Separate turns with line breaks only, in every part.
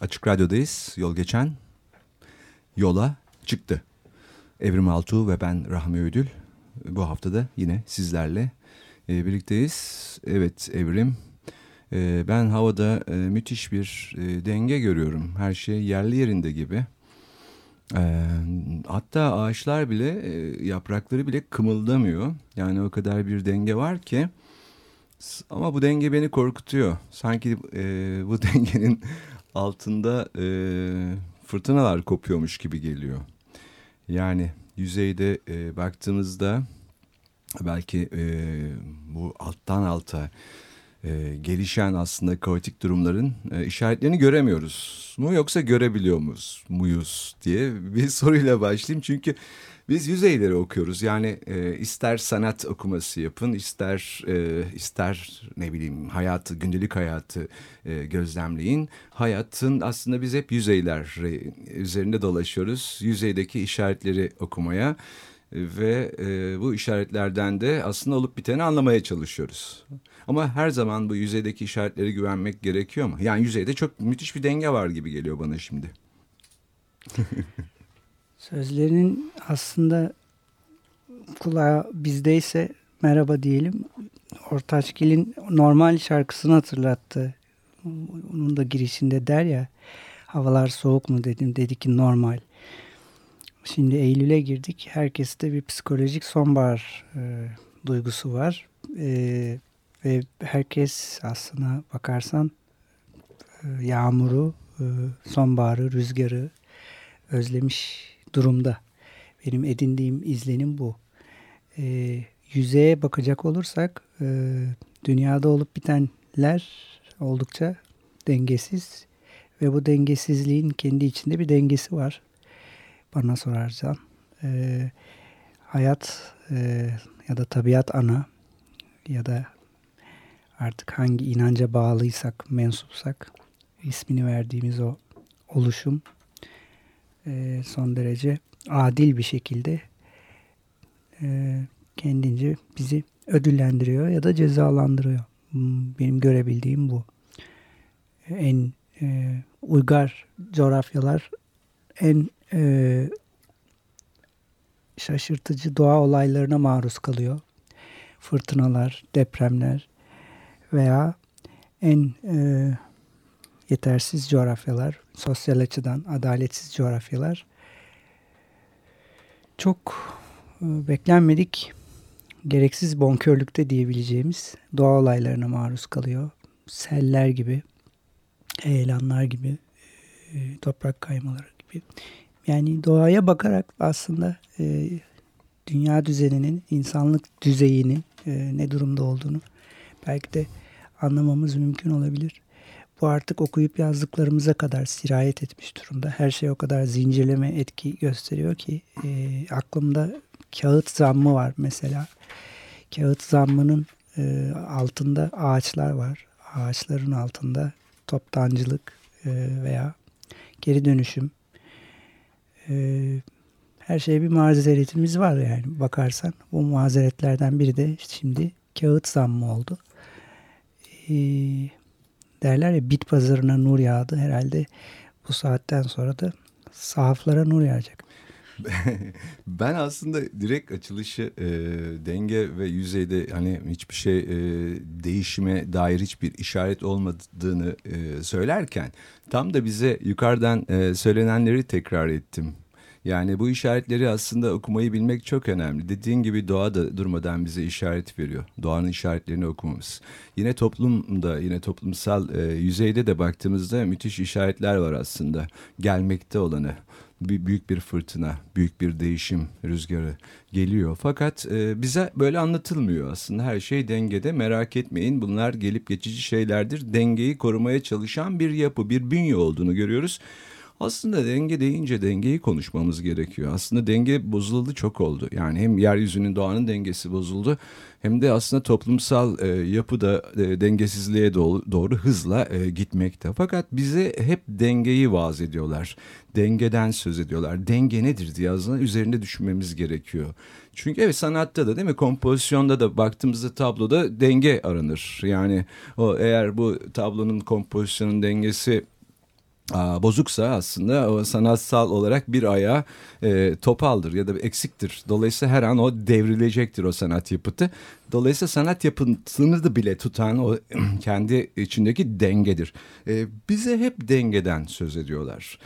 Açık Radyo'dayız. Yol geçen yola çıktı. Evrim Altuğ ve ben Rahmi Ödül. Bu haftada yine sizlerle e, birlikteyiz. Evet Evrim, e, ben havada e, müthiş bir e, denge görüyorum. Her şey yerli yerinde gibi. E, hatta ağaçlar bile, e, yaprakları bile kımıldamıyor. Yani o kadar bir denge var ki... Ama bu denge beni korkutuyor. Sanki e, bu dengenin altında e, fırtınalar kopuyormuş gibi geliyor. Yani yüzeyde e, baktığımızda belki e, bu alttan alta e, gelişen aslında kaotik durumların e, işaretlerini göremiyoruz mu yoksa görebiliyor muyuz, muyuz diye bir soruyla başlayayım. Çünkü biz yüzeyleri okuyoruz. Yani e, ister sanat okuması yapın, ister e, ister ne bileyim hayatı, gündelik hayatı e, gözlemleyin. Hayatın aslında biz hep yüzeyler üzerinde dolaşıyoruz. Yüzeydeki işaretleri okumaya ve e, bu işaretlerden de aslında olup biteni anlamaya çalışıyoruz. Ama her zaman bu yüzeydeki işaretlere güvenmek gerekiyor mu? Yani yüzeyde çok müthiş bir denge var gibi geliyor bana şimdi.
Sözlerinin aslında kulağı bizdeyse merhaba diyelim. Ortaçgil'in normal şarkısını hatırlattı. Onun da girişinde der ya havalar soğuk mu dedim dedi ki normal. Şimdi Eylül'e girdik. Herkeste bir psikolojik sonbahar e, duygusu var. E, ve herkes aslına bakarsan e, yağmuru, e, sonbaharı, rüzgarı özlemiş durumda. Benim edindiğim izlenim bu. E, yüzeye bakacak olursak e, dünyada olup bitenler oldukça dengesiz ve bu dengesizliğin kendi içinde bir dengesi var. Bana sorarsan. E, hayat e, ya da tabiat ana ya da artık hangi inanca bağlıysak, mensupsak ismini verdiğimiz o oluşum e, son derece adil bir şekilde e, kendince bizi ödüllendiriyor ya da cezalandırıyor. Hmm, benim görebildiğim bu. En e, uygar coğrafyalar en e, şaşırtıcı doğa olaylarına maruz kalıyor. Fırtınalar, depremler veya en e, yetersiz coğrafyalar, sosyal açıdan adaletsiz coğrafyalar çok e, beklenmedik gereksiz bonkörlükte diyebileceğimiz doğa olaylarına maruz kalıyor. Seller gibi, heyelanlar gibi, e, toprak kaymaları gibi. Yani doğaya bakarak aslında e, dünya düzeninin, insanlık düzeyinin ne durumda olduğunu belki de anlamamız mümkün olabilir. Bu artık okuyup yazdıklarımıza kadar sirayet etmiş durumda. Her şey o kadar zincirleme etki gösteriyor ki e, aklımda kağıt zammı var mesela. Kağıt zammının e, altında ağaçlar var. Ağaçların altında toptancılık e, veya geri dönüşüm. E, her şeye bir mazeretimiz var yani bakarsan. Bu mazeretlerden biri de şimdi kağıt zammı oldu. Eee derler ya bit pazarına nur yağdı. Herhalde bu saatten sonra da sahaflara nur yağacak.
ben aslında direkt açılışı e, denge ve yüzeyde hani hiçbir şey e, değişime dair hiçbir işaret olmadığını e, söylerken tam da bize yukarıdan e, söylenenleri tekrar ettim. Yani bu işaretleri aslında okumayı bilmek çok önemli. Dediğin gibi doğa da durmadan bize işaret veriyor. Doğanın işaretlerini okumamız. Yine toplumda, yine toplumsal e, yüzeyde de baktığımızda müthiş işaretler var aslında. Gelmekte olanı. bir büyük bir fırtına, büyük bir değişim rüzgarı geliyor. Fakat e, bize böyle anlatılmıyor aslında. Her şey dengede. Merak etmeyin. Bunlar gelip geçici şeylerdir. Dengeyi korumaya çalışan bir yapı, bir bünye olduğunu görüyoruz. Aslında denge deyince dengeyi konuşmamız gerekiyor. Aslında denge bozuldu çok oldu. Yani hem yeryüzünün doğanın dengesi bozuldu hem de aslında toplumsal e, yapıda e, dengesizliğe doğru, doğru hızla e, gitmekte. Fakat bize hep dengeyi vaaz ediyorlar. Dengeden söz ediyorlar. Denge nedir diye aslında üzerinde düşünmemiz gerekiyor. Çünkü evet sanatta da değil mi kompozisyonda da baktığımızda tabloda denge aranır. Yani o eğer bu tablonun kompozisyonun dengesi bozuksa aslında o sanatsal olarak bir ayağı e, topaldır ya da eksiktir. Dolayısıyla her an o devrilecektir o sanat yapıtı. Dolayısıyla sanat yapıtını da bile tutan o kendi içindeki dengedir. E, bize hep dengeden söz ediyorlar.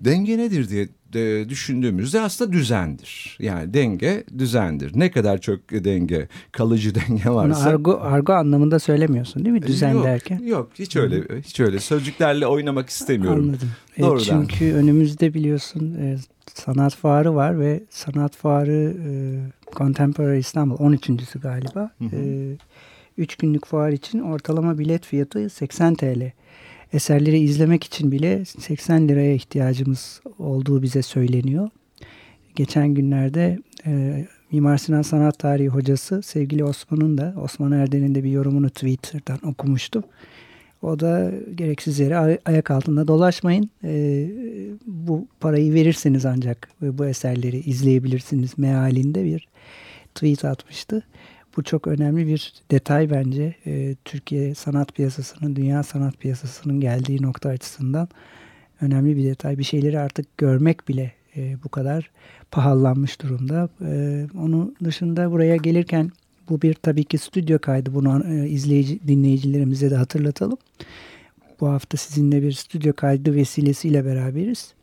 Denge nedir diye de düşündüğümüzde aslında düzendir. Yani denge düzendir. Ne kadar çok denge, kalıcı denge varsa.
Bunu argo, argo anlamında söylemiyorsun değil mi düzen
yok,
derken?
Yok hiç öyle hiç öyle sözcüklerle oynamak istemiyorum.
Anladım. E, Doğrudan. çünkü önümüzde biliyorsun e, sanat fuarı var ve sanat fuarı e, Contemporary İstanbul 13.sü galiba. Hı hı. E, 3 günlük fuar için ortalama bilet fiyatı 80 TL eserleri izlemek için bile 80 liraya ihtiyacımız olduğu bize söyleniyor. Geçen günlerde e, Mimar Sinan Sanat Tarihi hocası sevgili Osman'ın da Osman Erden'in de bir yorumunu Twitter'dan okumuştum. O da gereksiz yere ay- ayak altında dolaşmayın. E, bu parayı verirseniz ancak bu eserleri izleyebilirsiniz mealinde bir tweet atmıştı. Bu çok önemli bir detay bence. E, Türkiye sanat piyasasının, dünya sanat piyasasının geldiği nokta açısından önemli bir detay. Bir şeyleri artık görmek bile e, bu kadar pahalanmış durumda. E, onun dışında buraya gelirken bu bir tabii ki stüdyo kaydı. Bunu e, izleyici dinleyicilerimize de hatırlatalım. Bu hafta sizinle bir stüdyo kaydı vesilesiyle beraberiz.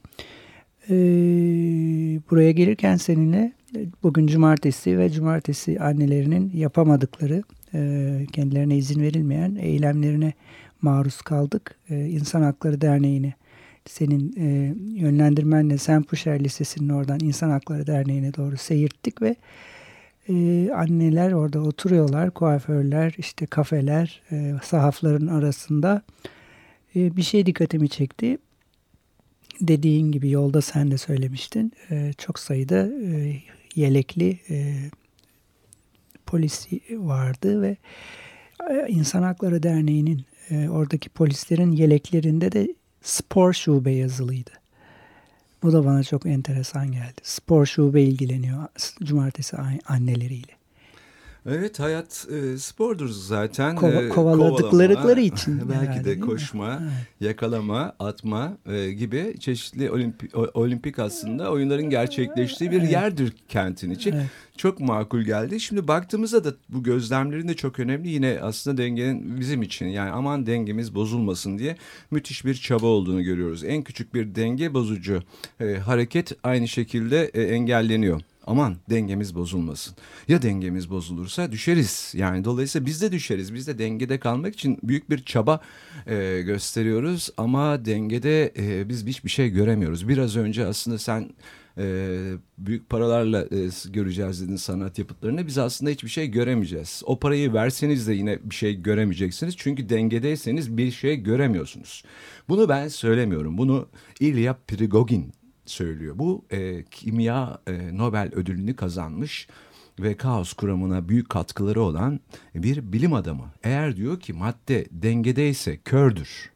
E, buraya gelirken seninle bugün cumartesi ve cumartesi annelerinin yapamadıkları, e, kendilerine izin verilmeyen eylemlerine maruz kaldık. E, İnsan Hakları Derneği'ne senin e, yönlendirmenle Sempuşer Lisesi'nin oradan İnsan Hakları Derneği'ne doğru seyirttik ve anneler orada oturuyorlar, kuaförler, işte kafeler, sahafların arasında bir şey dikkatimi çekti dediğin gibi yolda sen de söylemiştin. çok sayıda yelekli e, polisi vardı ve e, İnsan Hakları Derneği'nin e, oradaki polislerin yeleklerinde de spor şube yazılıydı. Bu da bana çok enteresan geldi. Spor şube ilgileniyor cumartesi anneleriyle.
Evet hayat e, spordur zaten.
Kova, e, kovaladıkları için.
Belki herhalde, de koşma, evet. yakalama, atma e, gibi çeşitli olimpik, olimpik aslında oyunların gerçekleştiği bir evet. yerdir kentin için. Evet. Çok makul geldi. Şimdi baktığımızda da bu gözlemlerin de çok önemli. Yine aslında dengenin bizim için yani aman dengemiz bozulmasın diye müthiş bir çaba olduğunu görüyoruz. En küçük bir denge bozucu e, hareket aynı şekilde e, engelleniyor aman dengemiz bozulmasın. Ya dengemiz bozulursa düşeriz. Yani dolayısıyla biz de düşeriz. Biz de dengede kalmak için büyük bir çaba e, gösteriyoruz ama dengede e, biz hiçbir şey göremiyoruz. Biraz önce aslında sen e, büyük paralarla e, göreceğiz dedin sanat yapıtlarını. Biz aslında hiçbir şey göremeyeceğiz. O parayı verseniz de yine bir şey göremeyeceksiniz. Çünkü dengedeyseniz bir şey göremiyorsunuz. Bunu ben söylemiyorum. Bunu İlya Prigogin söylüyor. Bu e, kimya e, Nobel ödülünü kazanmış ve kaos kuramına büyük katkıları olan bir bilim adamı. Eğer diyor ki madde dengedeyse kördür.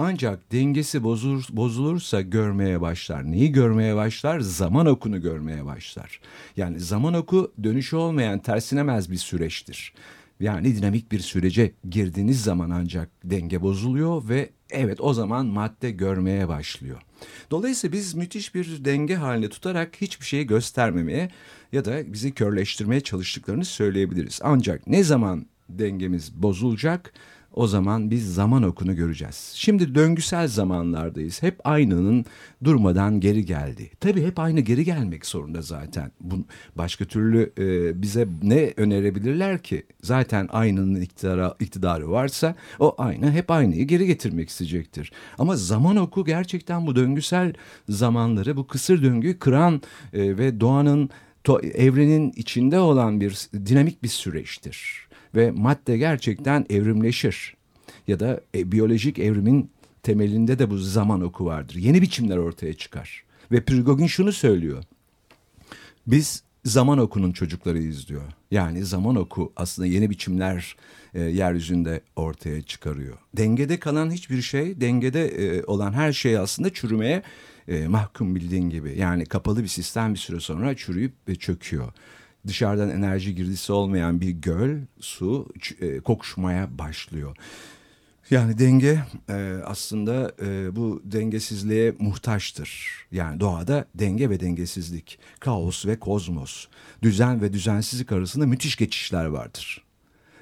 Ancak dengesi bozulur, bozulursa görmeye başlar. Neyi görmeye başlar? Zaman okunu görmeye başlar. Yani zaman oku dönüşü olmayan tersinemez bir süreçtir. Yani dinamik bir sürece girdiğiniz zaman ancak denge bozuluyor ve evet o zaman madde görmeye başlıyor. Dolayısıyla biz müthiş bir denge halinde tutarak hiçbir şeyi göstermemeye ya da bizi körleştirmeye çalıştıklarını söyleyebiliriz. Ancak ne zaman dengemiz bozulacak o zaman biz zaman okunu göreceğiz. Şimdi döngüsel zamanlardayız. Hep aynının durmadan geri geldi. Tabii hep aynı geri gelmek zorunda zaten. Bu, başka türlü e, bize ne önerebilirler ki? Zaten aynının iktidara, iktidarı varsa o aynı hep aynıyı geri getirmek isteyecektir. Ama zaman oku gerçekten bu döngüsel zamanları, bu kısır döngüyü kıran e, ve doğanın evrenin içinde olan bir dinamik bir süreçtir. Ve madde gerçekten evrimleşir. Ya da e, biyolojik evrimin temelinde de bu zaman oku vardır. Yeni biçimler ortaya çıkar. Ve Prigogine şunu söylüyor. Biz zaman okunun çocuklarıyız diyor. Yani zaman oku aslında yeni biçimler e, yeryüzünde ortaya çıkarıyor. Dengede kalan hiçbir şey, dengede e, olan her şey aslında çürümeye e, mahkum bildiğin gibi. Yani kapalı bir sistem bir süre sonra çürüyüp ve çöküyor. Dışarıdan enerji girdisi olmayan bir göl, su e, kokuşmaya başlıyor. Yani denge e, aslında e, bu dengesizliğe muhtaçtır. Yani doğada denge ve dengesizlik, kaos ve kozmos, düzen ve düzensizlik arasında müthiş geçişler vardır.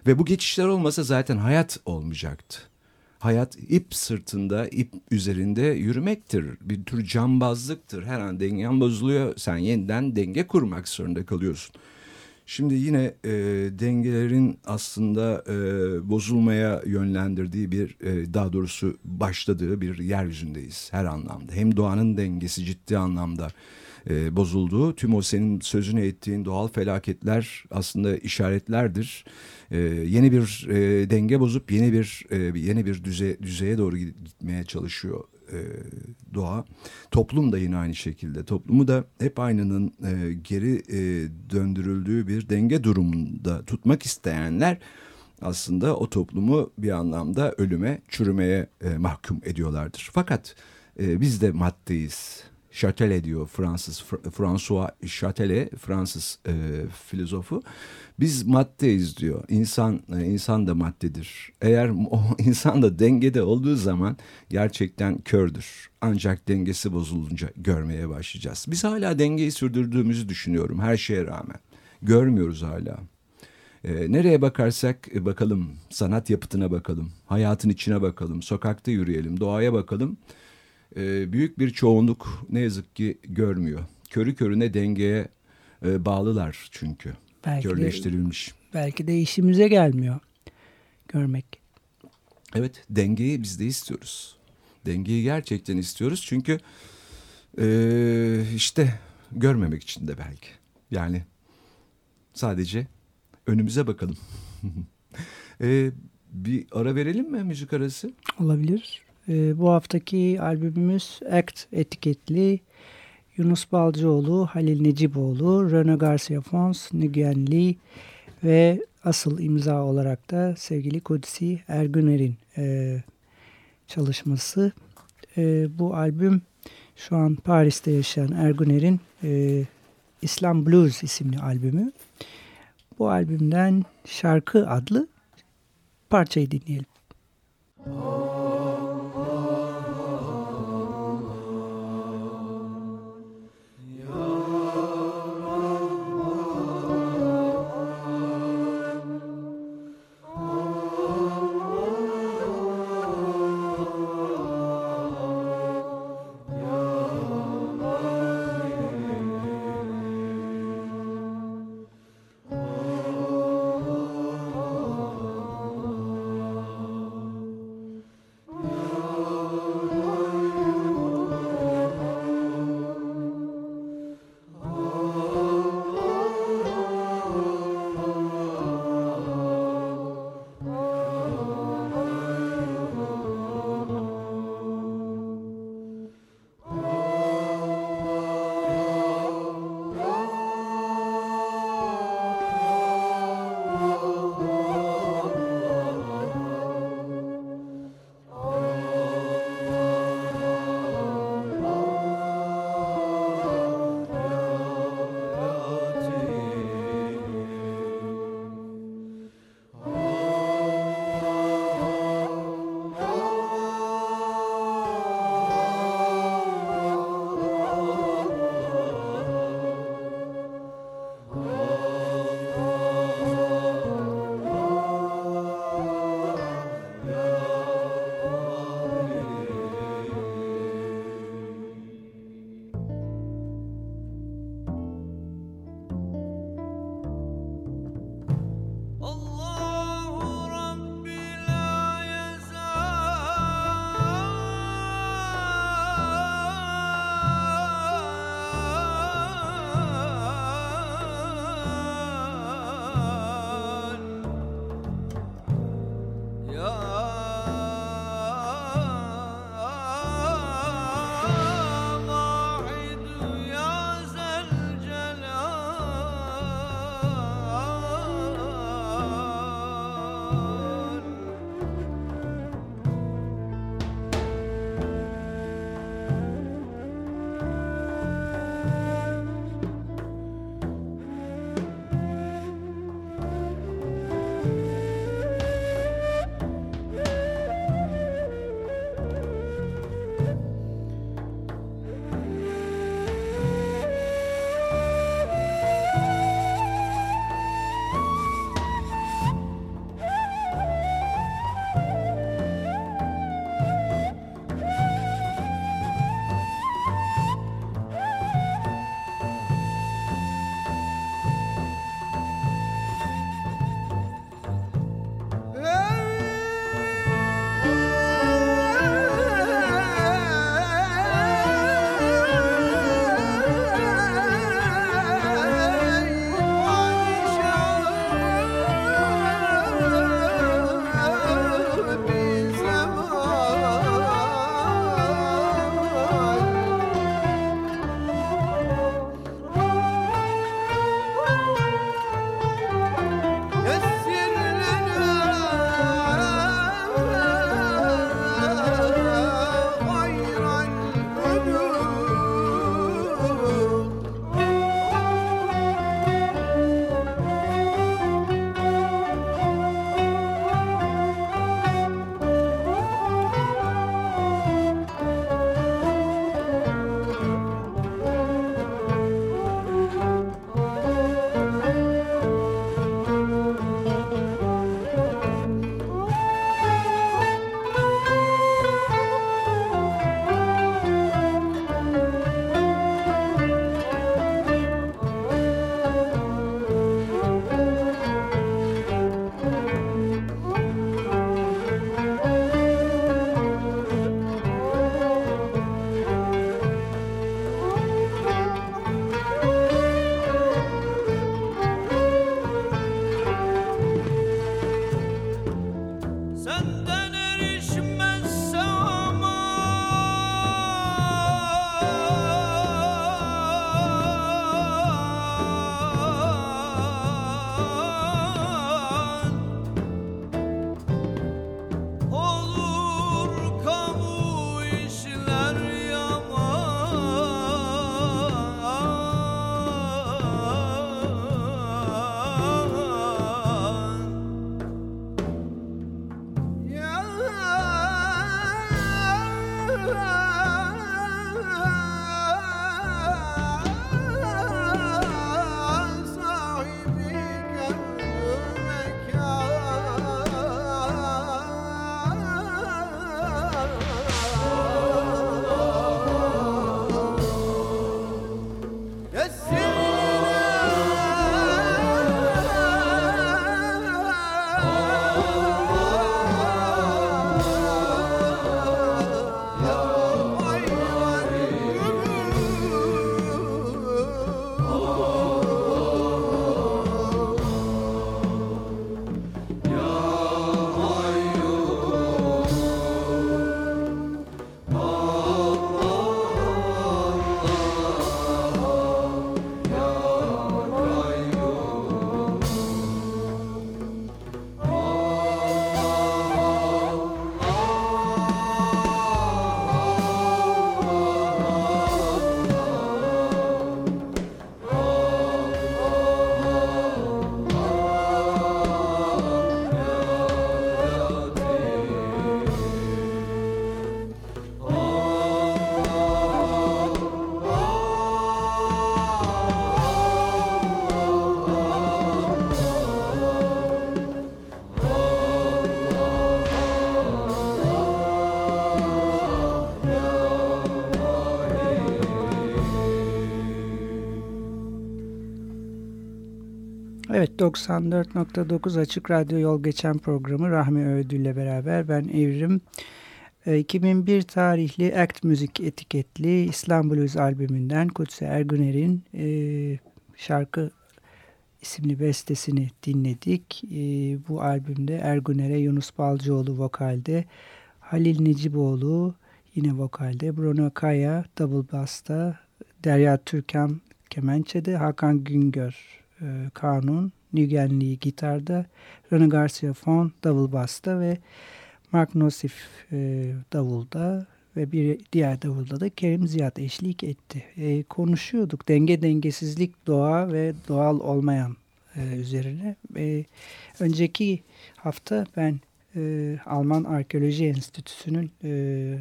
Ve bu geçişler olmasa zaten hayat olmayacaktı. Hayat ip sırtında, ip üzerinde yürümektir. Bir tür cambazlıktır. Her an dengen bozuluyor. Sen yeniden denge kurmak zorunda kalıyorsun. Şimdi yine e, dengelerin aslında e, bozulmaya yönlendirdiği bir e, daha doğrusu başladığı bir yeryüzündeyiz her anlamda. Hem doğanın dengesi ciddi anlamda e, bozulduğu tüm o senin sözünü ettiğin doğal felaketler aslında işaretlerdir. E, yeni bir e, denge bozup yeni bir e, yeni bir düze, düzeye doğru gitmeye çalışıyor e, doğa. Toplum da yine aynı şekilde. Toplumu da hep aynının e, geri e, döndürüldüğü bir denge durumunda tutmak isteyenler aslında o toplumu bir anlamda ölüme, çürümeye e, mahkum ediyorlardır. Fakat e, biz de maddeyiz. Châtelet diyor Fransız François Châtelet Fransız e, filozofu. Biz maddeyiz diyor. İnsan e, insan da maddedir. Eğer o insan da dengede olduğu zaman gerçekten kördür. Ancak dengesi bozulunca görmeye başlayacağız. Biz hala dengeyi sürdürdüğümüzü düşünüyorum her şeye rağmen. Görmüyoruz hala. E, nereye bakarsak e, bakalım, sanat yapıtına bakalım, hayatın içine bakalım, sokakta yürüyelim, doğaya bakalım e, büyük bir çoğunluk ne yazık ki görmüyor. Körü körüne dengeye e, bağlılar çünkü. Belki Körleştirilmiş.
De, belki de işimize gelmiyor görmek.
Evet dengeyi biz de istiyoruz. Dengeyi gerçekten istiyoruz çünkü e, işte görmemek için de belki. Yani sadece önümüze bakalım. e, bir ara verelim mi müzik arası?
Olabilir. E, bu haftaki albümümüz Act etiketli Yunus Balcıoğlu, Halil Neciboğlu, Rene Garcia Fons, Nguyen Lee ve asıl imza olarak da sevgili Kudsi Ergüner'in e, çalışması. E, bu albüm şu an Paris'te yaşayan Ergüner'in e, İslam Blues isimli albümü. Bu albümden Şarkı adlı parçayı dinleyelim. Oh. أن. 94.9 Açık Radyo Yol Geçen programı Rahmi Ödül ile beraber ben Evrim. 2001 e, tarihli Act Müzik etiketli İslam Blues albümünden Kutsi Ergüner'in e, şarkı isimli bestesini dinledik. E, bu albümde Ergüner'e Yunus Balcıoğlu vokalde, Halil Neciboğlu yine vokalde, Bruno Kaya double bass'ta, Derya Türkan kemençede, Hakan Güngör e, kanun, Nügenli gitarda, Rene Garcia Fon davul basta ve Mark Nosif e, davulda ve bir diğer davulda da Kerim Ziyad eşlik etti. E, konuşuyorduk denge dengesizlik doğa ve doğal olmayan e, üzerine. E, önceki hafta ben e, Alman Arkeoloji Enstitüsü'nün e,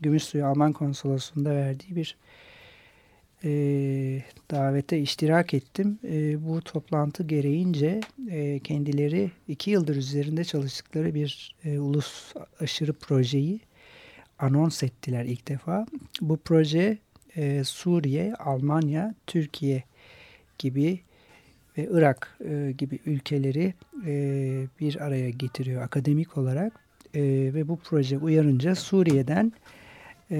Gümüşsuyu Alman Konsolosluğu'nda verdiği bir e, davete iştirak ettim. E, bu toplantı gereğince e, kendileri iki yıldır üzerinde çalıştıkları bir e, ulus aşırı projeyi anons ettiler ilk defa. Bu proje e, Suriye, Almanya, Türkiye gibi ve Irak e, gibi ülkeleri e, bir araya getiriyor akademik olarak. E, ve bu proje uyarınca Suriye'den e,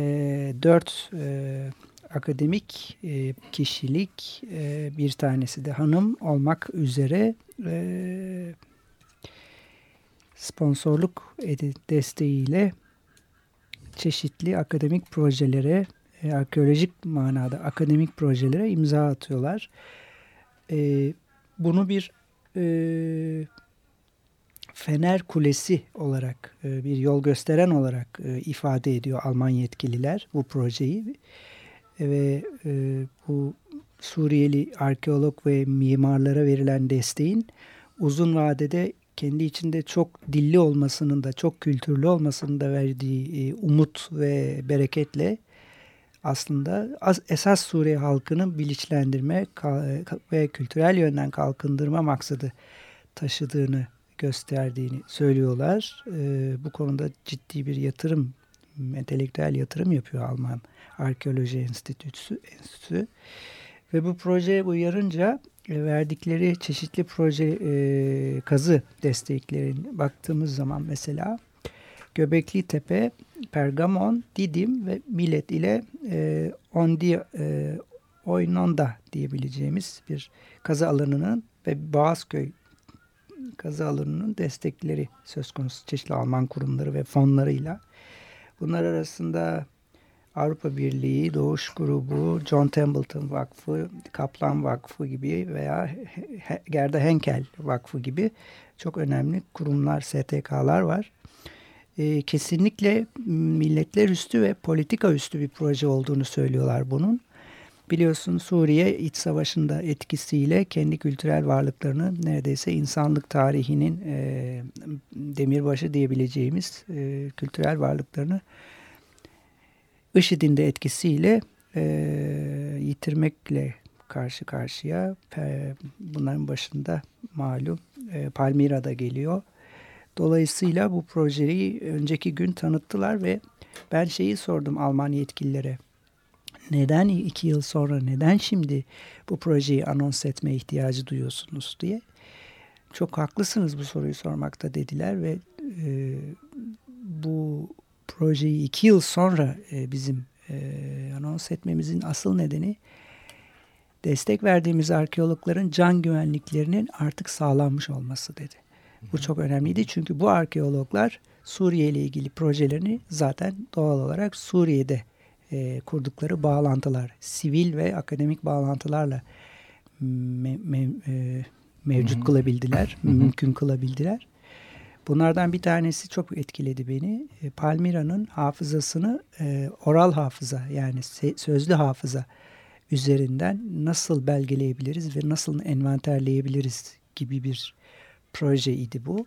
dört e, akademik e, kişilik e, bir tanesi de hanım olmak üzere e, sponsorluk desteğiyle çeşitli akademik projelere, e, arkeolojik manada akademik projelere imza atıyorlar. E, bunu bir e, fener kulesi olarak, e, bir yol gösteren olarak e, ifade ediyor Alman yetkililer bu projeyi ve e, bu Suriyeli arkeolog ve mimarlara verilen desteğin uzun vadede kendi içinde çok dilli olmasının da çok kültürlü olmasının da verdiği e, umut ve bereketle aslında esas Suriye halkını bilinçlendirme ve kültürel yönden kalkındırma maksadı taşıdığını gösterdiğini söylüyorlar. E, bu konuda ciddi bir yatırım, entelektüel yatırım yapıyor Alman Arkeoloji Enstitüsü, Enstitüsü. ve bu projeye uyarınca e, verdikleri çeşitli proje e, kazı desteklerin baktığımız zaman mesela Göbekli Tepe, Pergamon, Didim ve Millet ile e, Ondi e, Oynonda diyebileceğimiz bir kazı alanının ve Boğazköy kazı alanının destekleri söz konusu çeşitli Alman kurumları ve fonlarıyla. Bunlar arasında Avrupa Birliği, Doğuş Grubu, John Templeton Vakfı, Kaplan Vakfı gibi veya Gerda Henkel Vakfı gibi çok önemli kurumlar, STK'lar var. E, kesinlikle milletler üstü ve politika üstü bir proje olduğunu söylüyorlar bunun. Biliyorsun Suriye iç savaşında etkisiyle kendi kültürel varlıklarını neredeyse insanlık tarihinin e, demirbaşı diyebileceğimiz e, kültürel varlıklarını IŞİD'in de etkisiyle e, yitirmekle karşı karşıya. E, bunların başında malum e, Palmira'da geliyor. Dolayısıyla bu projeyi önceki gün tanıttılar ve ben şeyi sordum Alman yetkililere. Neden iki yıl sonra, neden şimdi bu projeyi anons etme ihtiyacı duyuyorsunuz diye. Çok haklısınız bu soruyu sormakta dediler ve e, bu projeyi iki yıl sonra e, bizim e, anons etmemizin asıl nedeni destek verdiğimiz arkeologların can güvenliklerinin artık sağlanmış olması dedi. Bu çok önemliydi çünkü bu arkeologlar Suriye ile ilgili projelerini zaten doğal olarak Suriye'de e, kurdukları bağlantılar, sivil ve akademik bağlantılarla me, me, e, mevcut kılabildiler, mümkün kılabildiler. Bunlardan bir tanesi çok etkiledi beni. E, Palmira'nın hafızasını e, oral hafıza yani sözlü hafıza üzerinden nasıl belgeleyebiliriz ve nasıl envanterleyebiliriz gibi bir projeydi bu.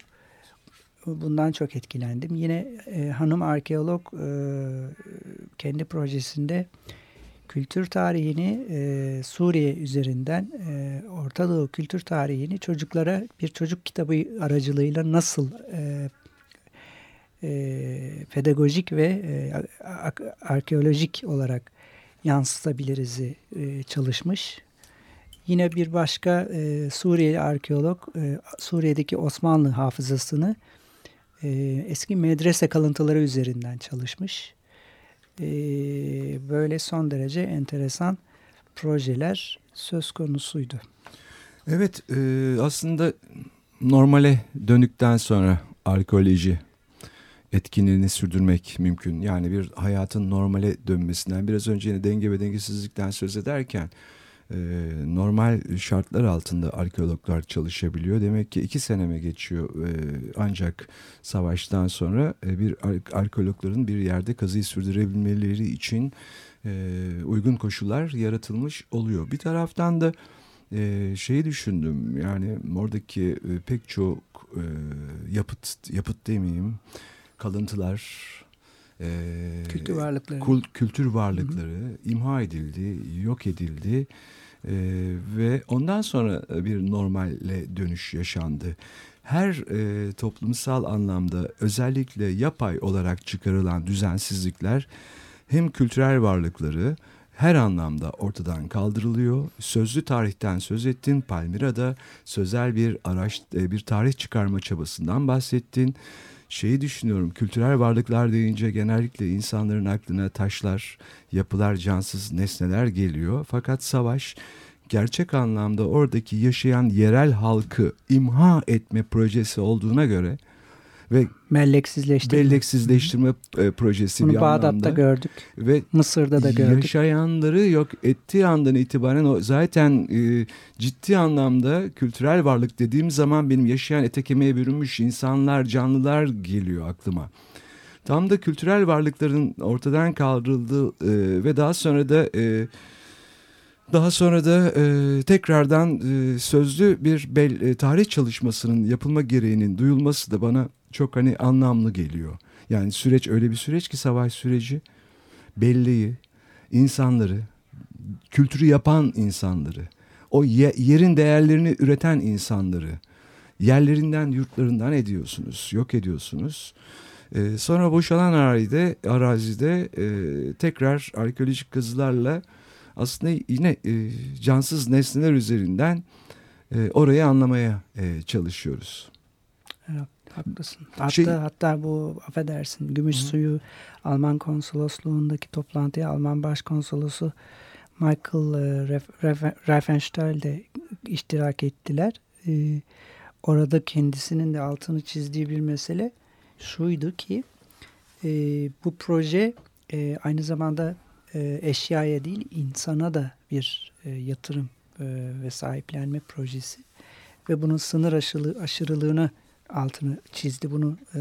Bundan çok etkilendim. Yine e, hanım arkeolog e, kendi projesinde kültür tarihini e, Suriye üzerinden e, Orta Doğu kültür tarihini çocuklara bir çocuk kitabı aracılığıyla nasıl e, e, pedagojik ve e, arkeolojik olarak yansıtabiliriz e, çalışmış. Yine bir başka e, Suriyeli arkeolog e, Suriye'deki Osmanlı hafızasını e, eski medrese kalıntıları üzerinden çalışmış. E, böyle son derece enteresan projeler söz konusuydu.
Evet e, aslında normale dönükten sonra arkeoloji etkinliğini sürdürmek mümkün. Yani bir hayatın normale dönmesinden biraz önce yine denge ve dengesizlikten söz ederken e, normal şartlar altında arkeologlar çalışabiliyor. Demek ki iki seneme geçiyor e, ancak savaştan sonra e, bir arkeologların bir yerde kazıyı sürdürebilmeleri için e, uygun koşullar yaratılmış oluyor. Bir taraftan da e, şeyi düşündüm yani oradaki pek çok yapıt yapıt demeyeyim kalıntılar
e, kültür varlıkları
kul, kültür varlıkları hı hı. imha edildi yok edildi e, ve ondan sonra bir normale dönüş yaşandı her e, toplumsal anlamda özellikle yapay olarak çıkarılan düzensizlikler hem kültürel varlıkları her anlamda ortadan kaldırılıyor. Sözlü tarihten söz ettin. Palmira'da sözel bir araç bir tarih çıkarma çabasından bahsettin. Şeyi düşünüyorum kültürel varlıklar deyince genellikle insanların aklına taşlar, yapılar, cansız nesneler geliyor. Fakat savaş gerçek anlamda oradaki yaşayan yerel halkı imha etme projesi olduğuna göre ve
melleksizleştirme,
belleksizleştirme e, projesi
Bunu
bir
Bağdat'ta
anlamda.
gördük.
Ve
Mısır'da da gördük.
Yaşayanları yok ettiği andan itibaren o zaten e, ciddi anlamda kültürel varlık dediğim zaman benim yaşayan ete kemiğe bürünmüş insanlar, canlılar geliyor aklıma. Tam da kültürel varlıkların ortadan kaldırıldığı e, ve daha sonra da e, daha sonra da e, tekrardan e, sözlü bir bel, e, tarih çalışmasının yapılma gereğinin duyulması da bana çok hani anlamlı geliyor. Yani süreç öyle bir süreç ki savaş süreci belleği, insanları, kültürü yapan insanları, o ye, yerin değerlerini üreten insanları yerlerinden, yurtlarından ediyorsunuz, yok ediyorsunuz. Ee, sonra boşalan arazide, arazide e, tekrar arkeolojik kazılarla aslında yine e, cansız nesneler üzerinden e, orayı anlamaya e, çalışıyoruz.
Evet, haklısın. Hatta şey, hatta bu affedersin Gümüş hı. Suyu Alman konsolosluğundaki toplantıya Alman başkonsolosu Michael e, Reifenstahl de iştirak ettiler. E, orada kendisinin de altını çizdiği bir mesele şuydu ki e, bu proje e, aynı zamanda e, eşyaya değil insana da bir e, yatırım e, ve sahiplenme projesi ve bunun sınır aşılı, aşırılığını altını çizdi. Bunu e,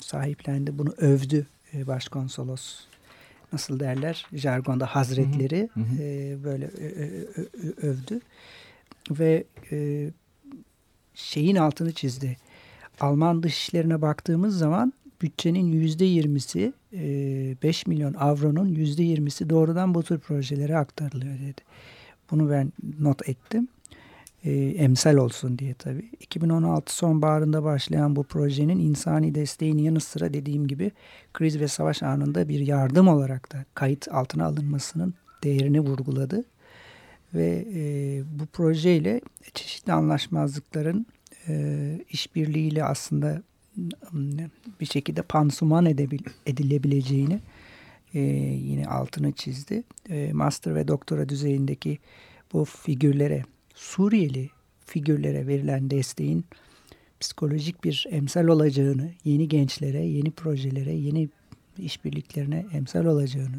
sahiplendi, bunu övdü e, başkonsolos. Nasıl derler? Jargonda hazretleri hı hı. E, böyle övdü ve şeyin altını çizdi. Alman dışişlerine baktığımız zaman bütçenin yüzde yirmisi 5 milyon avronun yüzde yirmisi doğrudan bu tür projelere aktarılıyor dedi. Bunu ben not ettim. E, emsal olsun diye tabii. 2016 sonbaharında başlayan bu projenin insani desteğin yanı sıra dediğim gibi kriz ve savaş anında bir yardım olarak da kayıt altına alınmasının değerini vurguladı. Ve e, bu projeyle çeşitli anlaşmazlıkların e, işbirliğiyle aslında bir şekilde pansuman edilebileceğini e, yine altını çizdi. E, master ve doktora düzeyindeki bu figürlere, Suriyeli figürlere verilen desteğin psikolojik bir emsal olacağını, yeni gençlere, yeni projelere, yeni işbirliklerine emsal olacağını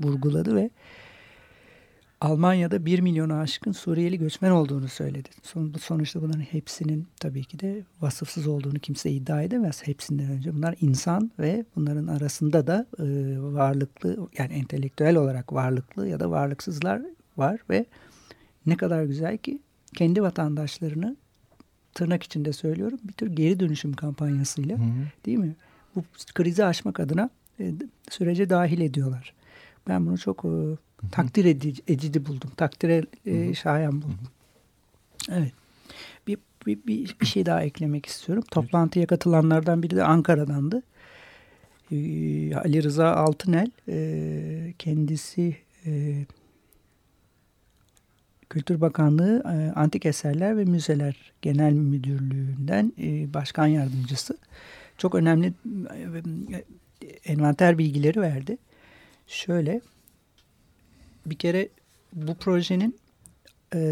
vurguladı ve Almanya'da 1 milyona aşkın Suriyeli göçmen olduğunu söyledi. Son, sonuçta bunların hepsinin tabii ki de vasıfsız olduğunu kimse iddia edemez. Hepsinden önce bunlar insan ve bunların arasında da e, varlıklı yani entelektüel olarak varlıklı ya da varlıksızlar var ve ne kadar güzel ki kendi vatandaşlarını tırnak içinde söylüyorum bir tür geri dönüşüm kampanyasıyla hı hı. değil mi? Bu krizi aşmak adına e, sürece dahil ediyorlar. Ben bunu çok e, takdir edici, edici buldum. Takdire e, şayan buldum. Evet. Bir, bir, bir, bir şey daha eklemek istiyorum. Toplantıya katılanlardan biri de Ankara'dandı. Ee, Ali Rıza Altınel e, kendisi e, Kültür Bakanlığı e, Antik Eserler ve Müzeler Genel Müdürlüğü'nden e, başkan yardımcısı. Çok önemli e, envanter bilgileri verdi. Şöyle bir kere bu projenin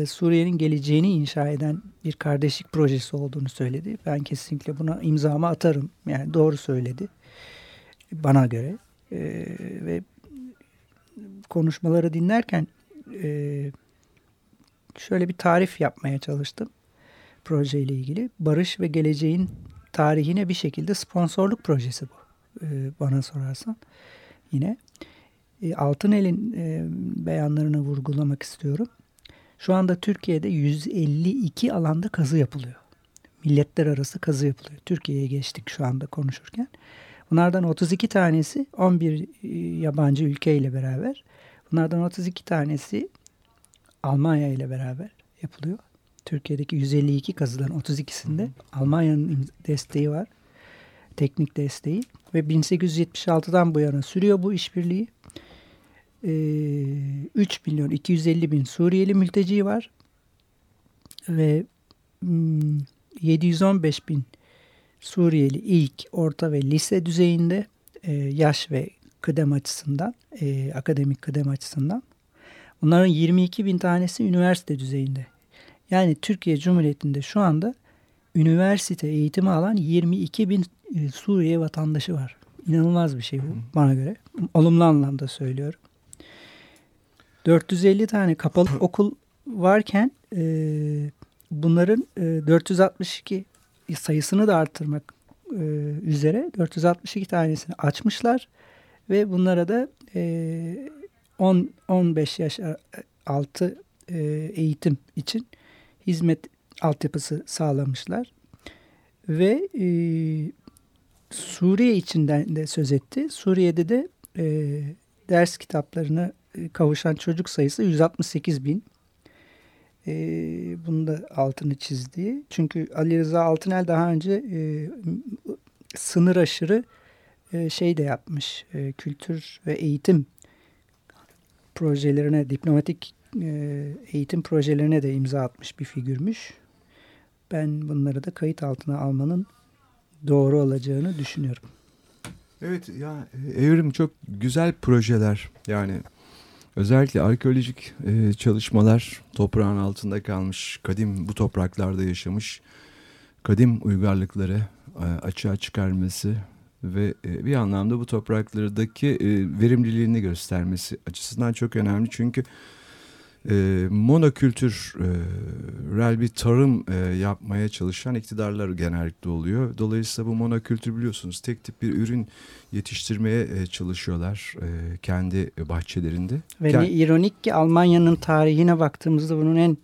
Suriye'nin geleceğini inşa eden bir kardeşlik projesi olduğunu söyledi. Ben kesinlikle buna imzamı atarım. Yani doğru söyledi bana göre. Ve konuşmaları dinlerken şöyle bir tarif yapmaya çalıştım projeyle ilgili. Barış ve geleceğin tarihine bir şekilde sponsorluk projesi bu e, bana sorarsan. Yine e, Altınel'in e, beyanlarını vurgulamak istiyorum. Şu anda Türkiye'de 152 alanda kazı yapılıyor. Milletler arası kazı yapılıyor. Türkiye'ye geçtik şu anda konuşurken. Bunlardan 32 tanesi 11 e, yabancı ülkeyle beraber. Bunlardan 32 tanesi Almanya ile beraber yapılıyor. Türkiye'deki 152 kazıdan 32'sinde Almanya'nın desteği var. Teknik desteği. Ve 1876'dan bu yana sürüyor bu işbirliği. Ee, 3 milyon 250 bin Suriyeli mülteci var. Ve 715 hmm, bin Suriyeli ilk, orta ve lise düzeyinde e, yaş ve kıdem açısından, e, akademik kıdem açısından. Bunların 22 bin tanesi üniversite düzeyinde. Yani Türkiye Cumhuriyeti'nde şu anda üniversite eğitimi alan 22 bin e, Suriye vatandaşı var. İnanılmaz bir şey bu bana göre. Olumlu anlamda söylüyorum. 450 tane kapalı okul varken e, bunların e, 462 sayısını da arttırmak e, üzere 462 tanesini açmışlar ve bunlara da e, 10 15 yaş altı e, eğitim için hizmet altyapısı sağlamışlar ve e, Suriye içinden de söz etti. Suriye'de de e, ders kitaplarını e, kavuşan çocuk sayısı 168 bin. E, bunu da altını çizdi. Çünkü Ali Rıza Altınel daha önce e, sınır aşırı e, şey de yapmış. E, kültür ve eğitim projelerine, diplomatik e, eğitim projelerine de imza atmış bir figürmüş. Ben bunları da kayıt altına almanın doğru olacağını düşünüyorum.
Evet ya Evrim çok güzel projeler yani özellikle arkeolojik e, çalışmalar toprağın altında kalmış kadim bu topraklarda yaşamış kadim uygarlıkları e, açığa çıkarması ve e, bir anlamda bu topraklardaki e, verimliliğini göstermesi açısından çok önemli çünkü e, monokültürel bir tarım yapmaya çalışan iktidarlar genellikle oluyor. Dolayısıyla bu monokültür biliyorsunuz tek tip bir ürün yetiştirmeye çalışıyorlar kendi bahçelerinde.
Ve ne ironik ki Almanya'nın tarihine baktığımızda bunun en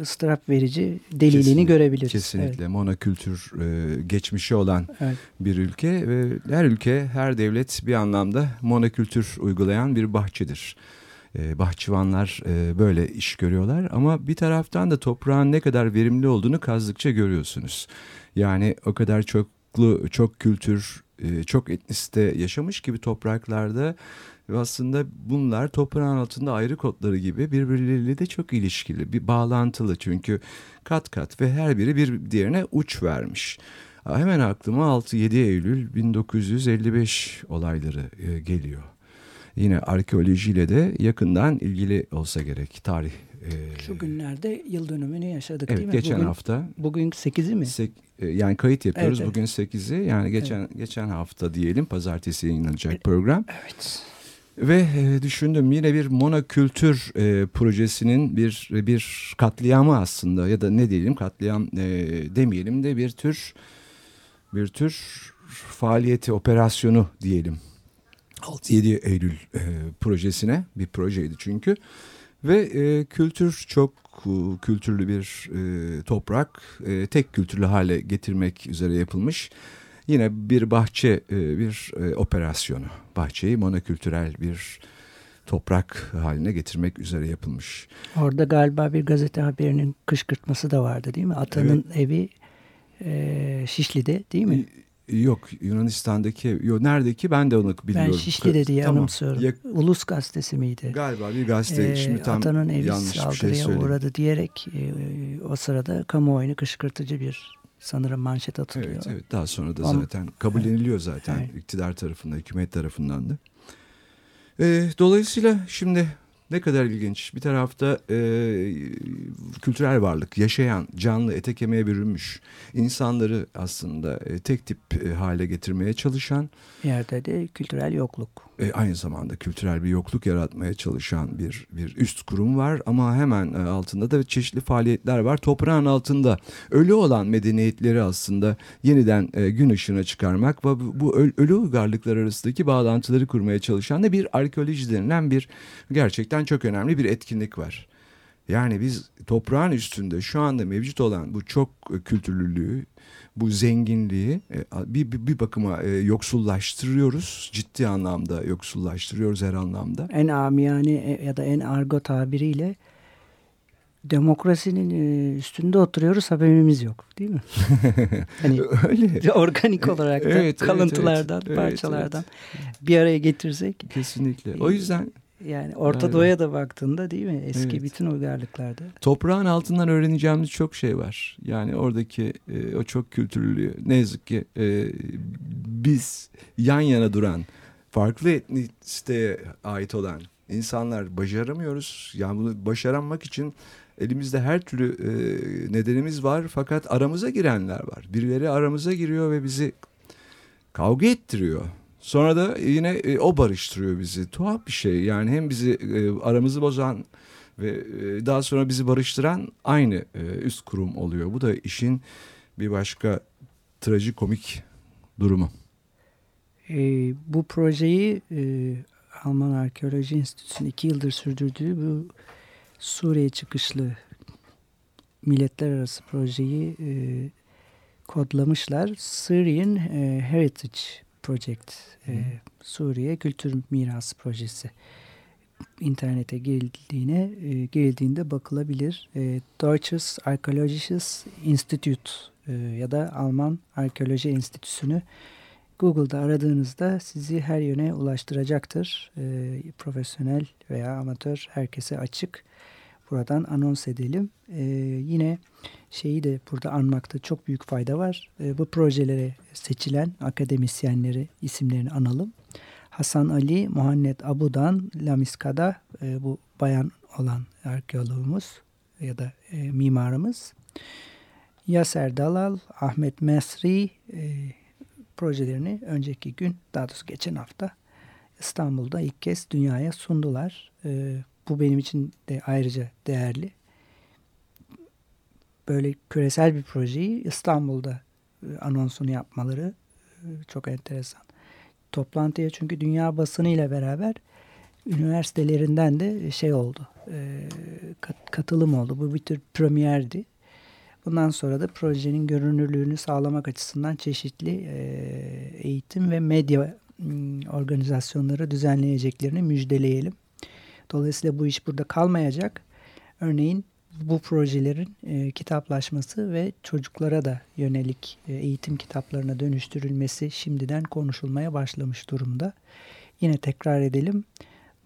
ıstırap verici delilini kesinlikle, görebiliriz.
Kesinlikle evet. monokültür e, geçmişi olan evet. bir ülke ve her ülke her devlet bir anlamda monokültür uygulayan bir bahçedir e, bahçıvanlar e, böyle iş görüyorlar ama bir taraftan da toprağın ne kadar verimli olduğunu kazdıkça görüyorsunuz. Yani o kadar çoklu, çok kültür, e, çok etnisite yaşamış gibi topraklarda ve aslında bunlar toprağın altında ayrı kodları gibi birbirleriyle de çok ilişkili, bir bağlantılı çünkü kat kat ve her biri bir diğerine uç vermiş. Hemen aklıma 6-7 Eylül 1955 olayları e, geliyor yine arkeolojiyle de yakından ilgili olsa gerek tarih.
E, Şu günlerde yıl dönümünü yaşadık
evet,
değil mi?
Geçen
bugün,
hafta.
Bugün 8'i mi? Sek,
e, yani kayıt yapıyoruz evet, bugün 8'i yani geçen evet. geçen hafta diyelim pazartesi yayınlanacak evet. program.
Evet.
Ve e, düşündüm yine bir monokültür e, projesinin bir bir katliamı aslında ya da ne diyelim katliam e, demeyelim de bir tür bir tür faaliyeti operasyonu diyelim 6-7 Eylül e, projesine bir projeydi çünkü ve e, kültür çok e, kültürlü bir e, toprak e, tek kültürlü hale getirmek üzere yapılmış yine bir bahçe e, bir e, operasyonu bahçeyi monokültürel bir toprak haline getirmek üzere yapılmış.
Orada galiba bir gazete haberinin kışkırtması da vardı değil mi? Atanın evet. evi e, Şişli'de değil mi?
Yok Yunanistan'daki, yok neredeki ben de onu biliyorum.
Ben Şişli'de diye
Tamam.
anımsıyorum.
Ya-
Ulus gazetesi miydi?
Galiba bir gazete
Ee,
şimdi tam
atanın evi
yanlış bir şey söyleyeyim.
uğradı diyerek e, o sırada kamuoyunu kışkırtıcı bir sanırım manşet atılıyor.
Evet, evet. Daha sonra da
Ama-
zaten kabulleniliyor zaten
Evet.
iktidar tarafından, hükümet tarafından da. Ee, dolayısıyla şimdi ne kadar ilginç. Bir tarafta e, kültürel varlık, yaşayan, canlı, ete kemiğe bürünmüş insanları aslında e, tek tip e, hale getirmeye çalışan,
Bir yerde de kültürel yokluk.
e, aynı zamanda kültürel bir yokluk yaratmaya çalışan bir bir üst kurum var ama hemen e, altında da çeşitli faaliyetler var. Toprağın altında ölü olan medeniyetleri aslında yeniden e, gün ışığına çıkarmak ve bu, bu öl- ölü uygarlıklar arasındaki bağlantıları kurmaya çalışan da bir arkeoloji denilen bir gerçekten çok önemli bir etkinlik var. Yani biz toprağın üstünde şu anda mevcut olan bu çok kültürlülüğü, bu zenginliği e, bir, bir, bir bakıma e, yoksullaştırıyoruz. Ciddi anlamda yoksullaştırıyoruz her anlamda.
En amiyane e, ya da en argo tabiriyle demokrasinin üstünde oturuyoruz haberimiz yok değil mi? hani
Öyle.
organik olarak da
Evet, evet,
kalıntılardan,
evet. Evet,
parçalardan bir araya getirsek
Kesinlikle. O yüzden
yani Orta
Evet.
Doğu'ya da baktığında değil mi? Eski
Evet.
bütün uygarlıklarda.
toprağın altından öğreneceğimiz çok şey var. Yani oradaki e, o çok kültürlülüğü ne yazık ki e, biz yan yana duran farklı etnisiteye ait olan insanlar başaramıyoruz. Yani bunu başaramak için elimizde her türlü e, nedenimiz var fakat aramıza girenler var. Birileri aramıza giriyor ve bizi kavga ettiriyor. Sonra da yine e, o barıştırıyor bizi. Tuhaf bir şey. Yani hem bizi e, aramızı bozan ve e, daha sonra bizi barıştıran aynı e, üst kurum oluyor. Bu da işin bir başka trajikomik durumu.
E, bu projeyi e, Alman Arkeoloji Enstitüsü'nün iki yıldır sürdürdüğü bu Suriye çıkışlı milletler arası projeyi e, kodlamışlar. Syrian e, Heritage Project. E, Suriye Kültür Mirası Projesi. İnternete girildiğine e, girildiğinde bakılabilir. E, Deutsches Archäologisches Institut e, ya da Alman Arkeoloji Enstitüsü'nü Google'da aradığınızda sizi her yöne ulaştıracaktır. E, profesyonel veya amatör herkese açık. Buradan anons edelim. E, yine şeyi de burada anmakta çok büyük fayda var. E, bu projelere seçilen akademisyenleri isimlerini analım. Hasan Ali Muhammed Abudan Lamiska'da e, bu bayan olan arkeoloğumuz ya da e, mimarımız. Yaser Dalal, Ahmet Mesri e, projelerini önceki gün daha doğrusu geçen hafta İstanbul'da ilk kez dünyaya sundular. E, bu benim için de ayrıca değerli. Böyle küresel bir projeyi İstanbul'da e, anonsunu yapmaları e, çok enteresan. Toplantıya çünkü dünya basını ile beraber üniversitelerinden de şey oldu. E, kat- katılım oldu. Bu bir tür premierdi. Bundan sonra da projenin görünürlüğünü sağlamak açısından çeşitli eğitim ve medya organizasyonları düzenleyeceklerini müjdeleyelim. Dolayısıyla bu iş burada kalmayacak. Örneğin bu projelerin e, kitaplaşması ve çocuklara da yönelik e, eğitim kitaplarına dönüştürülmesi şimdiden konuşulmaya başlamış durumda. Yine tekrar edelim.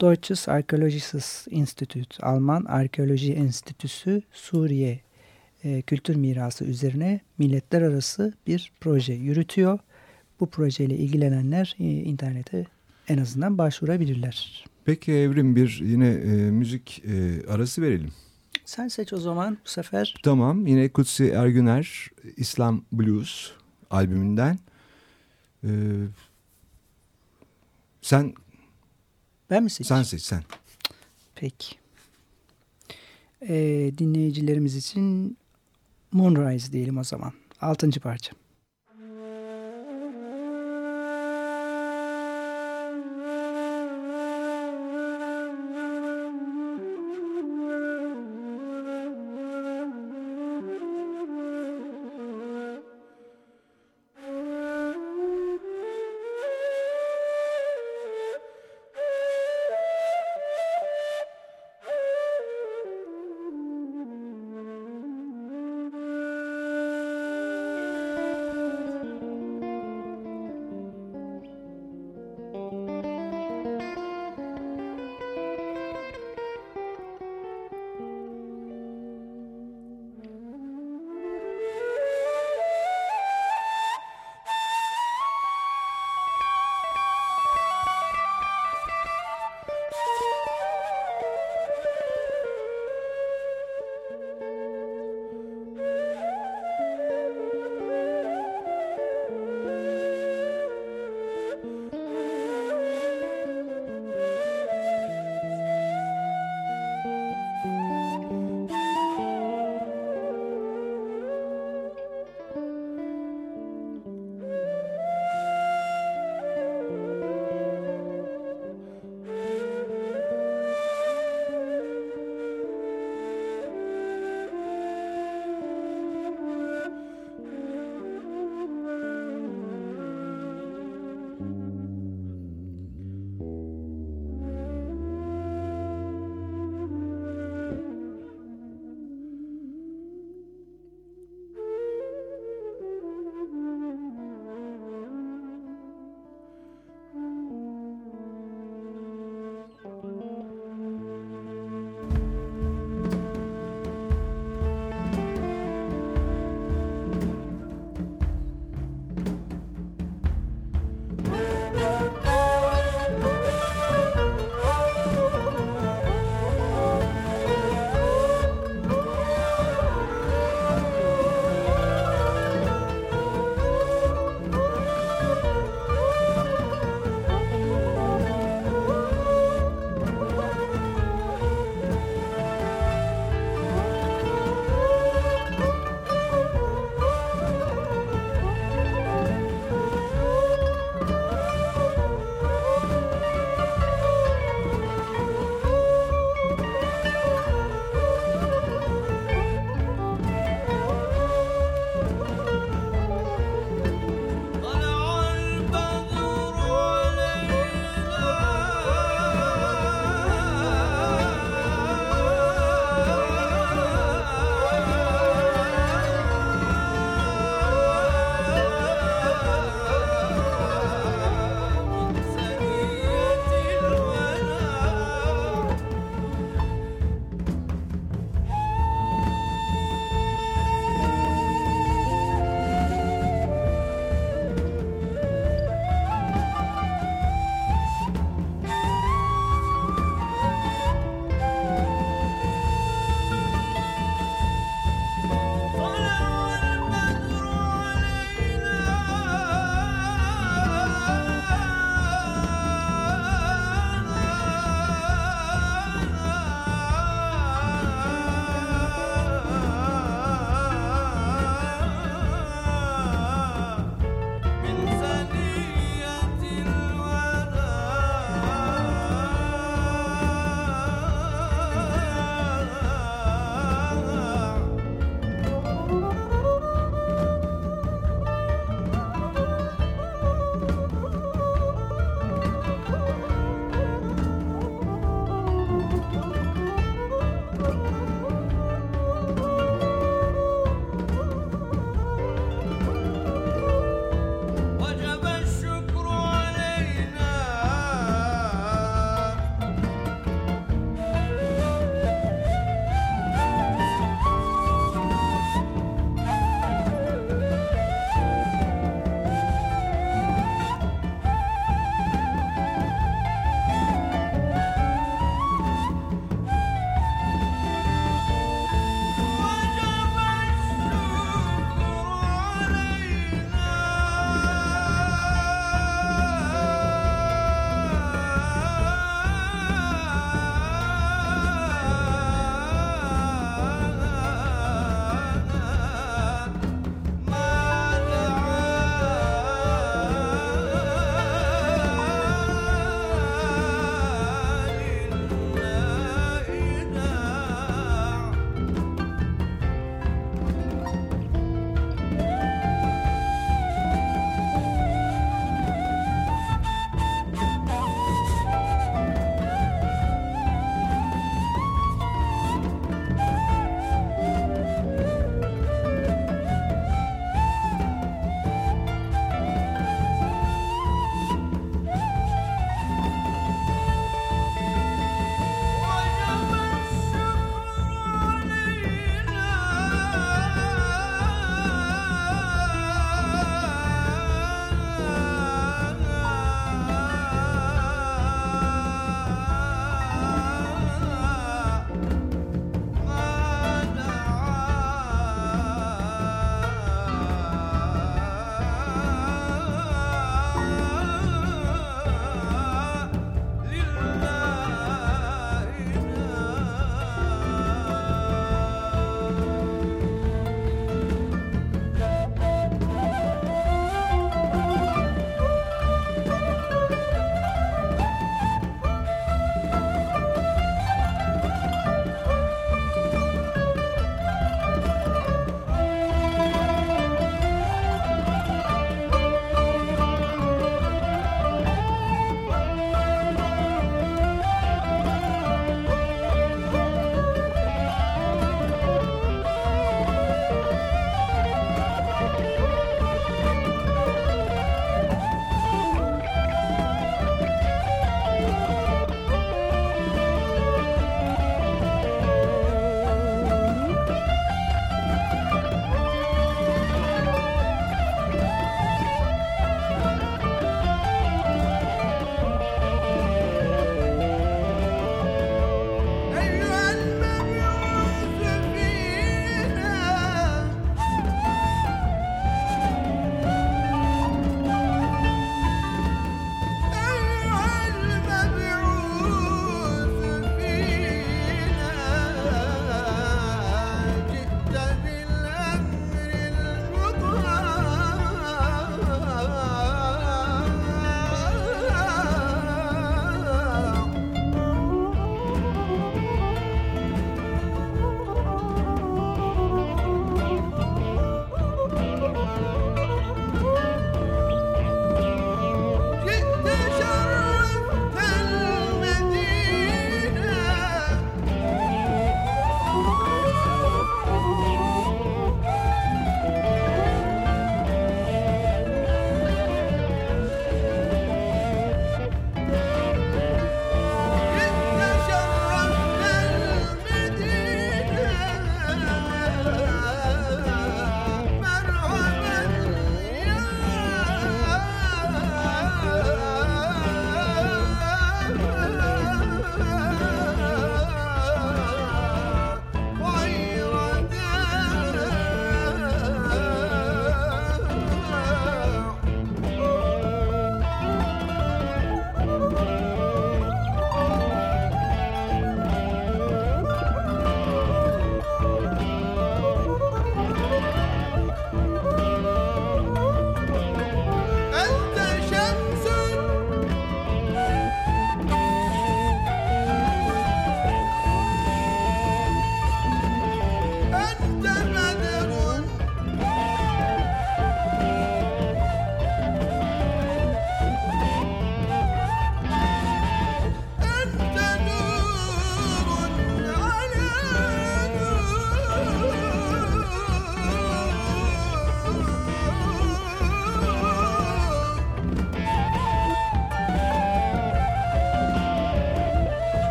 Deutsches Archäologisches Institut, Alman Arkeoloji Enstitüsü Suriye e, kültür mirası üzerine milletler arası bir proje yürütüyor. Bu projeyle ilgilenenler e, internete en azından başvurabilirler.
Peki Evrim bir yine e, müzik e, arası verelim.
Sen seç o zaman bu sefer.
Tamam yine Kutsi Ergüner İslam Blues albümünden. E, sen
Ben mi seçeyim?
sen seç sen.
Peki. Ee, dinleyicilerimiz için Moonrise diyelim o zaman. Altıncı parça.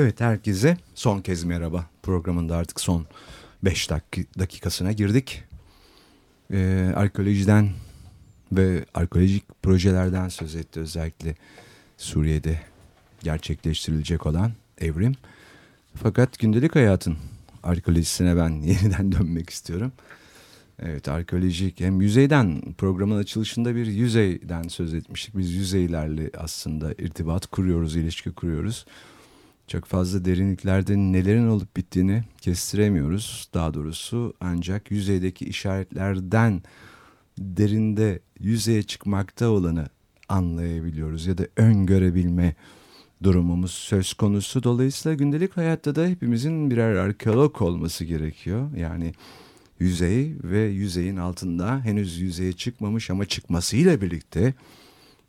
Evet herkese son kez merhaba. Programında artık son 5 dak dakikasına girdik. Ee, arkeolojiden ve arkeolojik projelerden söz etti özellikle Suriye'de gerçekleştirilecek olan evrim. Fakat gündelik hayatın arkeolojisine ben yeniden dönmek istiyorum. Evet arkeolojik hem yüzeyden programın açılışında bir yüzeyden söz etmiştik. Biz yüzeylerle aslında irtibat kuruyoruz, ilişki kuruyoruz. Çok fazla derinliklerde nelerin olup bittiğini kestiremiyoruz. Daha doğrusu ancak yüzeydeki işaretlerden derinde yüzeye çıkmakta olanı anlayabiliyoruz ya da öngörebilme durumumuz söz konusu. Dolayısıyla gündelik hayatta da hepimizin birer arkeolog olması gerekiyor. Yani yüzey ve yüzeyin altında henüz yüzeye çıkmamış ama çıkmasıyla birlikte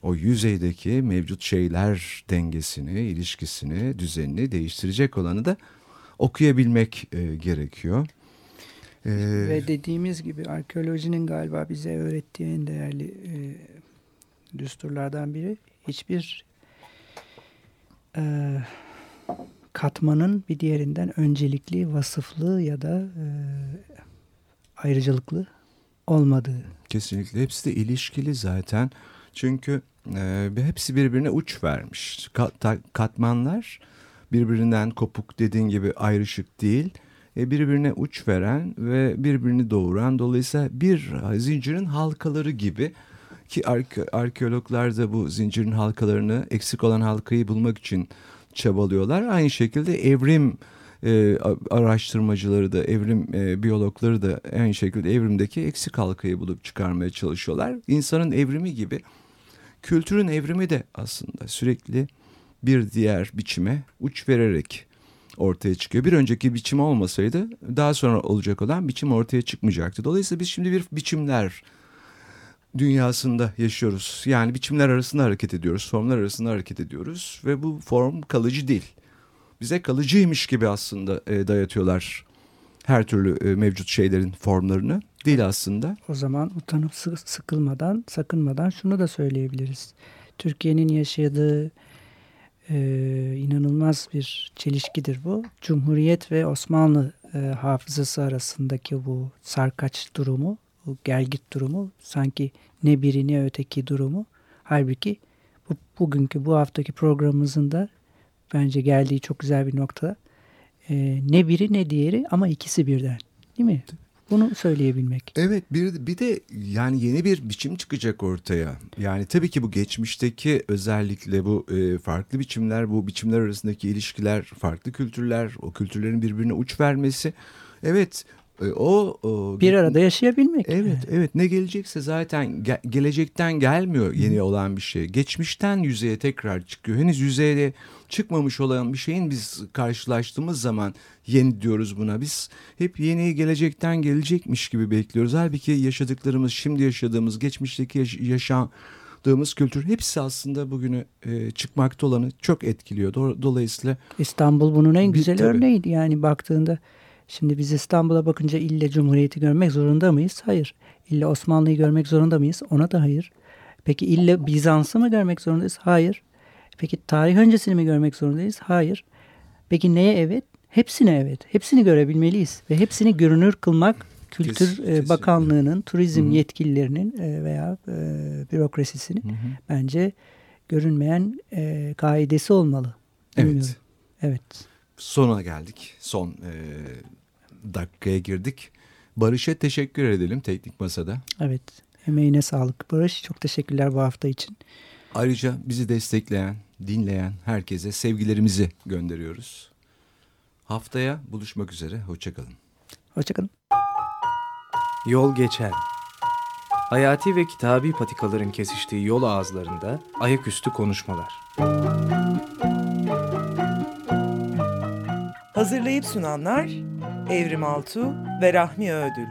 o yüzeydeki mevcut şeyler dengesini, ilişkisini, düzenini değiştirecek olanı da okuyabilmek e, gerekiyor.
Ee, Ve dediğimiz gibi arkeolojinin galiba bize öğrettiği en değerli e, düsturlardan biri hiçbir e, katmanın bir diğerinden öncelikli, vasıflı ya da e, ayrıcalıklı olmadığı.
Kesinlikle hepsi de ilişkili zaten. Çünkü e, hepsi birbirine uç vermiş. Kat, katmanlar birbirinden kopuk dediğin gibi ayrışık değil. E, birbirine uç veren ve birbirini doğuran dolayısıyla bir zincirin halkaları gibi ki arke, arkeologlar da bu zincirin halkalarını eksik olan halkayı bulmak için çabalıyorlar. Aynı şekilde evrim e, araştırmacıları da evrim e, biyologları da aynı şekilde evrimdeki eksik halkayı bulup çıkarmaya çalışıyorlar. İnsanın evrimi gibi kültürün evrimi de aslında sürekli bir diğer biçime uç vererek ortaya çıkıyor. Bir önceki biçim olmasaydı daha sonra olacak olan biçim ortaya çıkmayacaktı. Dolayısıyla biz şimdi bir biçimler dünyasında yaşıyoruz. Yani biçimler arasında hareket ediyoruz, formlar arasında hareket ediyoruz ve bu form kalıcı değil. Bize kalıcıymış gibi aslında e, dayatıyorlar her türlü e, mevcut şeylerin formlarını. Değil aslında.
O zaman utanıp sıkılmadan, sakınmadan şunu da söyleyebiliriz. Türkiye'nin yaşadığı e, inanılmaz bir çelişkidir bu. Cumhuriyet ve Osmanlı e, hafızası arasındaki bu sarkaç durumu, bu gelgit durumu sanki ne biri ne öteki durumu. Halbuki bu, bugünkü bu haftaki programımızın da bence geldiği çok güzel bir nokta. E, ne biri ne diğeri ama ikisi birden. Değil mi? Bunu söyleyebilmek.
Evet bir, bir de yani yeni bir biçim çıkacak ortaya. Yani tabii ki bu geçmişteki özellikle bu e, farklı biçimler, bu biçimler arasındaki ilişkiler, farklı kültürler, o kültürlerin birbirine uç vermesi. Evet o, o
bir arada yaşayabilmek.
Evet, yani. evet. Ne gelecekse zaten ge gelecekten gelmiyor yeni olan bir şey. Geçmişten yüzeye tekrar çıkıyor. Henüz yüzeye çıkmamış olan bir şeyin biz karşılaştığımız zaman yeni diyoruz buna. Biz hep yeni gelecekten gelecekmiş gibi bekliyoruz. Halbuki yaşadıklarımız, şimdi yaşadığımız, geçmişteki yaş yaşadığımız kültür hepsi aslında bugünü e, çıkmakta olanı çok etkiliyor. Dolayısıyla
İstanbul bunun en güzel bir, örneğiydi. Yani baktığında Şimdi biz İstanbul'a bakınca ille Cumhuriyeti görmek zorunda mıyız? Hayır. İlle Osmanlı'yı görmek zorunda mıyız? Ona da hayır. Peki ille Bizans'ı mı görmek zorundayız? Hayır. Peki tarih öncesini mi görmek zorundayız? Hayır. Peki neye evet? Hepsine evet. Hepsini görebilmeliyiz ve hepsini görünür kılmak Kültür Kes, e, Bakanlığı'nın, turizm Hı-hı. yetkililerinin e, veya e, bürokrasisinin Hı-hı. bence görünmeyen e, kaidesi olmalı.
Bilmiyorum. Evet.
Evet.
Sona geldik. Son e, dakikaya girdik. Barış'a teşekkür edelim teknik masada.
Evet. Emeğine sağlık Barış. Çok teşekkürler bu hafta için.
Ayrıca bizi destekleyen, dinleyen herkese sevgilerimizi gönderiyoruz. Haftaya buluşmak üzere. Hoşçakalın.
Hoşçakalın.
Yol geçer. Hayati ve kitabi patikaların kesiştiği yol ağızlarında ayaküstü konuşmalar.
Hazırlayıp sunanlar Evrim Altu ve Rahmi Ödül.